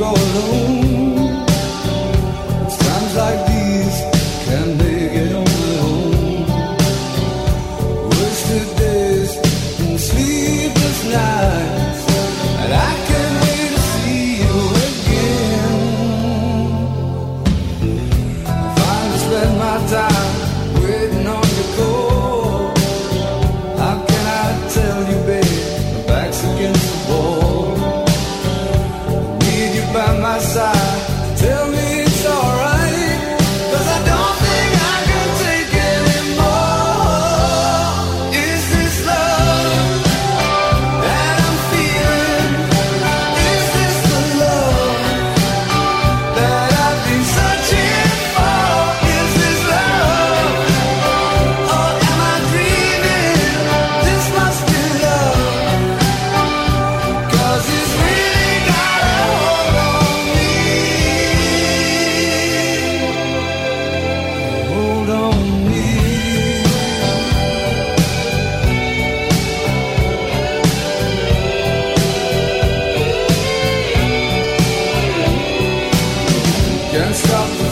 go alone. Can't stop